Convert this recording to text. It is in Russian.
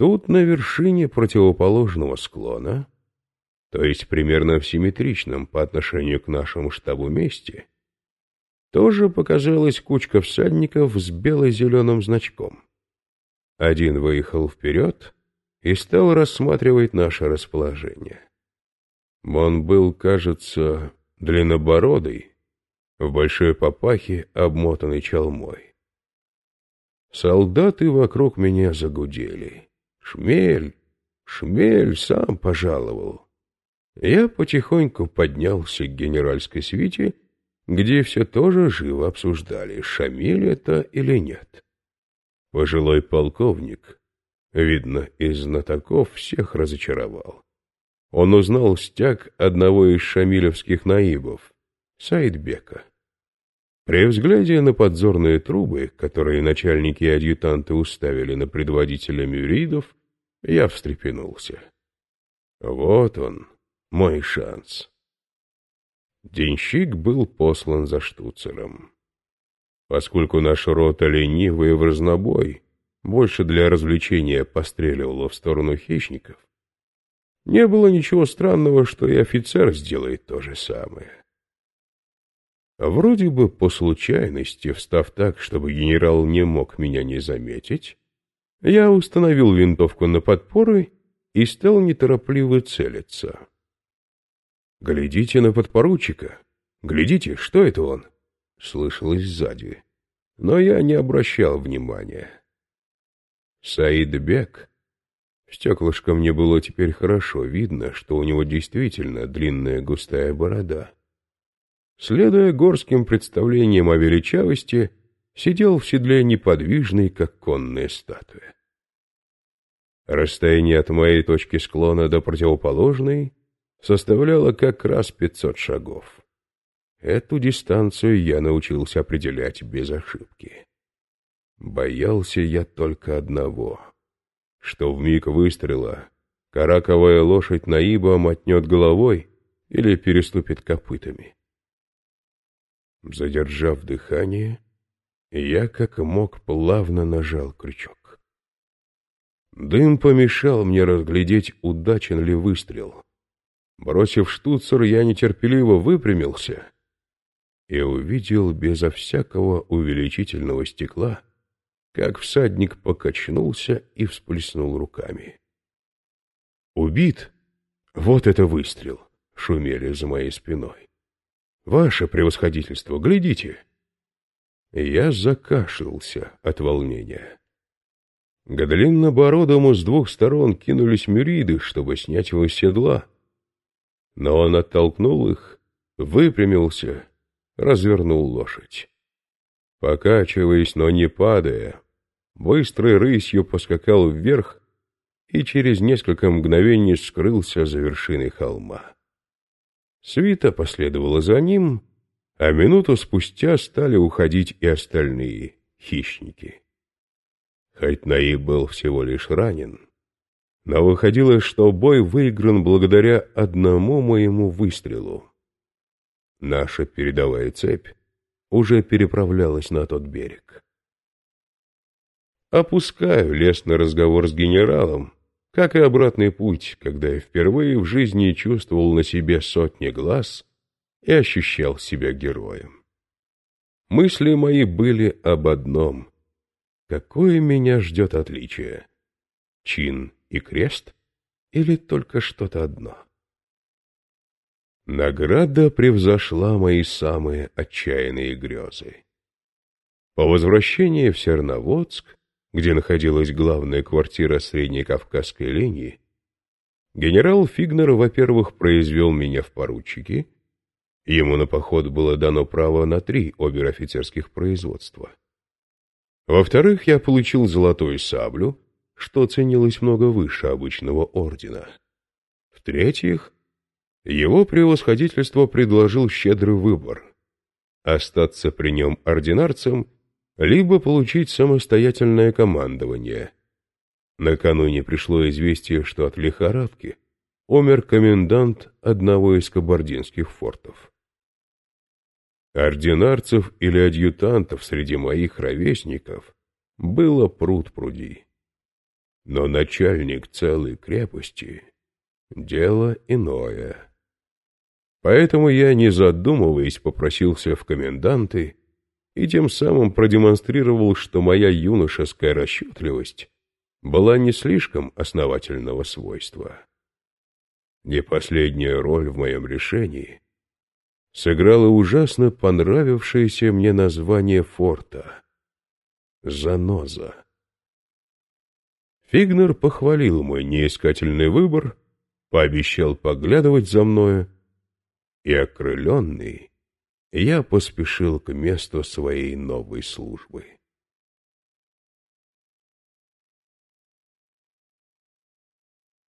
Тут на вершине противоположного склона, то есть примерно в симметричном по отношению к нашему штабу месте, тоже показалась кучка всадников с бело-зеленым значком. Один выехал вперед и стал рассматривать наше расположение. Он был, кажется, длиннобородый, в большой папахе, обмотанный чалмой. Солдаты вокруг меня загудели. Шмель, шмель сам пожаловал. Я потихоньку поднялся к генеральской свите, где все тоже живо обсуждали, Шамиль это или нет. Пожилой полковник, видно, из знатоков всех разочаровал. Он узнал стяг одного из шамилевских наибов, Саидбека. При взгляде на подзорные трубы, которые начальники и адъютанты уставили на предводителя мюридов, я встрепенулся. Вот он, мой шанс. Денщик был послан за штуцером. Поскольку наша рота ленивая в разнобой, больше для развлечения постреливала в сторону хищников, не было ничего странного, что и офицер сделает то же самое. Вроде бы по случайности, встав так, чтобы генерал не мог меня не заметить, я установил винтовку на подпоры и стал неторопливо целиться. «Глядите на подпоручика! Глядите, что это он?» — слышалось сзади. Но я не обращал внимания. Саид Бек. В стеклышко мне было теперь хорошо видно, что у него действительно длинная густая борода. Следуя горским представлениям о величавости, сидел в седле неподвижный, как конная статуя. Расстояние от моей точки склона до противоположной составляло как раз пятьсот шагов. Эту дистанцию я научился определять без ошибки. Боялся я только одного, что в миг выстрела караковая лошадь наиба мотнет головой или переступит копытами. Задержав дыхание, я как мог плавно нажал крючок. Дым помешал мне разглядеть, удачен ли выстрел. Бросив штуцер, я нетерпеливо выпрямился и увидел безо всякого увеличительного стекла, как всадник покачнулся и всплеснул руками. «Убит? Вот это выстрел!» — шумели за моей спиной. «Ваше превосходительство, глядите!» Я закашлялся от волнения. К длиннобородому с двух сторон кинулись мюриды, чтобы снять его с седла. Но он оттолкнул их, выпрямился, развернул лошадь. Покачиваясь, но не падая, быстрой рысью поскакал вверх и через несколько мгновений скрылся за вершиной холма. Свита последовала за ним, а минуту спустя стали уходить и остальные хищники. Хоть Наиб был всего лишь ранен, но выходило, что бой выигран благодаря одному моему выстрелу. Наша передовая цепь уже переправлялась на тот берег. Опускаю лестный разговор с генералом, как и обратный путь, когда я впервые в жизни чувствовал на себе сотни глаз и ощущал себя героем. Мысли мои были об одном. Какое меня ждет отличие? Чин и крест? Или только что-то одно? Награда превзошла мои самые отчаянные грезы. По возвращении в Серноводск где находилась главная квартира Средней Кавказской линии, генерал Фигнер, во-первых, произвел меня в поручики, ему на поход было дано право на три обер-офицерских производства. Во-вторых, я получил золотую саблю, что ценилось много выше обычного ордена. В-третьих, его превосходительство предложил щедрый выбор — остаться при нем ординарцем — либо получить самостоятельное командование. Накануне пришло известие, что от лихорадки умер комендант одного из кабардинских фортов. Ординарцев или адъютантов среди моих ровесников было пруд пруди. Но начальник целой крепости — дело иное. Поэтому я, не задумываясь, попросился в коменданты и тем самым продемонстрировал, что моя юношеская расчетливость была не слишком основательного свойства. Не последняя роль в моем решении сыграло ужасно понравившееся мне название форта — «Заноза». Фигнер похвалил мой неискательный выбор, пообещал поглядывать за мною, и, окрыленный, я поспешил к месту своей новой службы.